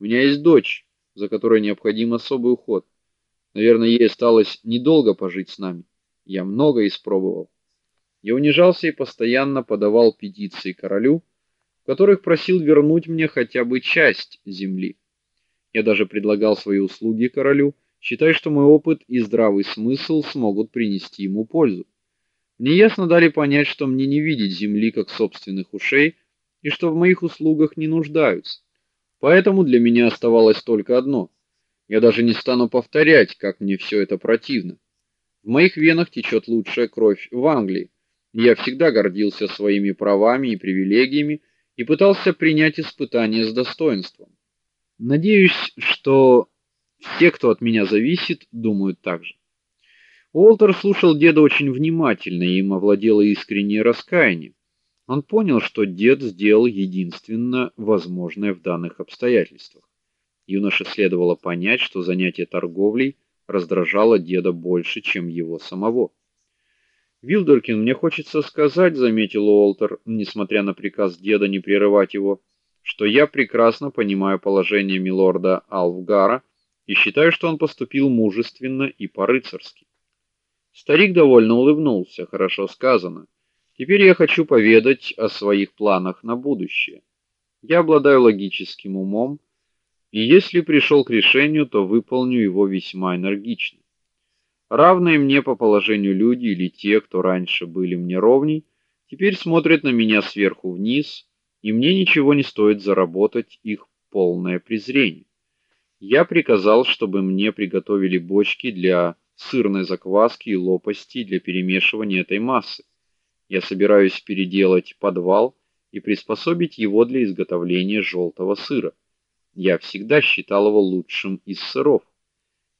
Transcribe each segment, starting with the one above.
У меня есть дочь, за которой необходим особый уход. Наверное, ей осталось недолго пожить с нами. Я много испробовал. Я унижался и постоянно подавал петиции королю, в которых просил вернуть мне хотя бы часть земли. Я даже предлагал свои услуги королю, считая, что мой опыт и здравый смысл смогут принести ему пользу. Мне ясно дали понять, что мне не видеть земли как собственных ушей и что в моих услугах не нуждаются. Поэтому для меня оставалось только одно я даже не стану повторять, как мне все это противно. В моих венах течет лучшая кровь в Англии. Я всегда гордился своими правами и привилегиями и пытался принять испытания с достоинством. Надеюсь, что все, кто от меня зависит, думают так же. Уолтер слушал деда очень внимательно, и им овладело искреннее раскаяние. Он понял, что дед сделал единственно возможное в данных обстоятельствах. Юноше следовало понять, что занятие торговлей раздражало деда больше, чем его самого. Вилдеркин, мне хочется сказать, заметил Уолтер, несмотря на приказ деда не прерывать его, что я прекрасно понимаю положение милорда Алвгара и считаю, что он поступил мужественно и по-рыцарски. Старик довольно улыбнулся. Хорошо сказано. Теперь я хочу поведать о своих планах на будущее. Я обладаю логическим умом и если пришел к решению, то выполню его весьма энергично. Равные мне по положению люди или те, кто раньше были мне ровней, теперь смотрят на меня сверху вниз, и мне ничего не стоит заработать их полное презрение. Я приказал, чтобы мне приготовили бочки для сырной закваски и лопасти для перемешивания этой массы. Я собираюсь переделать подвал и приспособить его для изготовления желтого сыра. Я всегда считал его лучшим из сыров.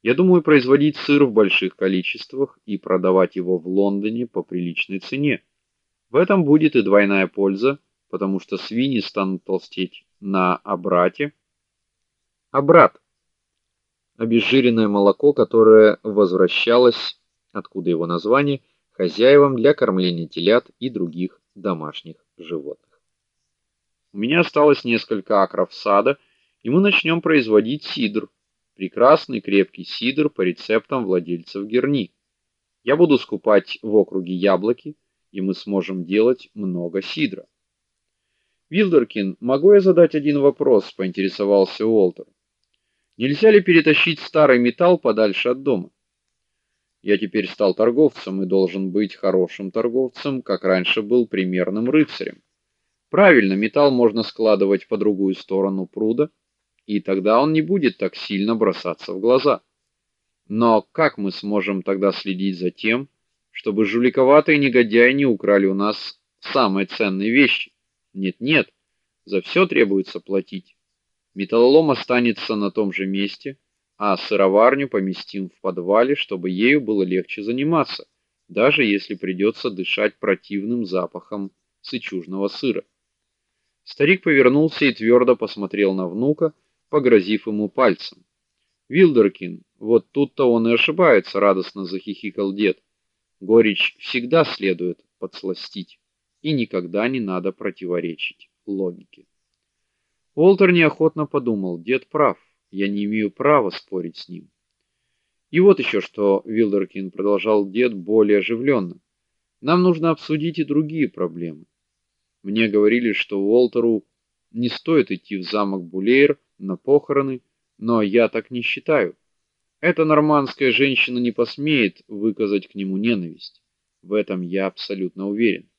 Я думаю производить сыр в больших количествах и продавать его в Лондоне по приличной цене. В этом будет и двойная польза, потому что свиньи станут толстеть на обрате. Обрат обезжиренное молоко, которое возвращалось, откуда его название, хозяевам для кормления телят и других домашних животных. У меня осталось несколько акров сада, и мы начнем производить сидр. Прекрасный крепкий сидр по рецептам владельцев Герни. Я буду скупать в округе яблоки, и мы сможем делать много сидра. Вилдеркин, могу я задать один вопрос, поинтересовался Уолтер. Нельзя ли перетащить старый металл подальше от дома? Я теперь стал торговцем и должен быть хорошим торговцем, как раньше был примерным рыцарем. Правильно, металл можно складывать по другую сторону пруда и тогда он не будет так сильно бросаться в глаза. Но как мы сможем тогда следить за тем, чтобы жуликоватые негодяи не украли у нас самые ценные вещи? Нет-нет, за все требуется платить. Металлолом останется на том же месте, а сыроварню поместим в подвале, чтобы ею было легче заниматься, даже если придется дышать противным запахом сычужного сыра. Старик повернулся и твердо посмотрел на внука, погрозив ему пальцем. Вилдеркин, вот тут-то он и ошибается, радостно захихикал дед. Горечь всегда следует подсластить, и никогда не надо противоречить логике. Уолтер неохотно подумал: дед прав. Я не имею права спорить с ним. И вот еще что, Вилдеркин продолжал дед более оживленно. Нам нужно обсудить и другие проблемы. Мне говорили, что Уолтеру не стоит идти в замок Булейр на похороны, но я так не считаю. Эта нормандская женщина не посмеет выказать к нему ненависть. В этом я абсолютно уверен.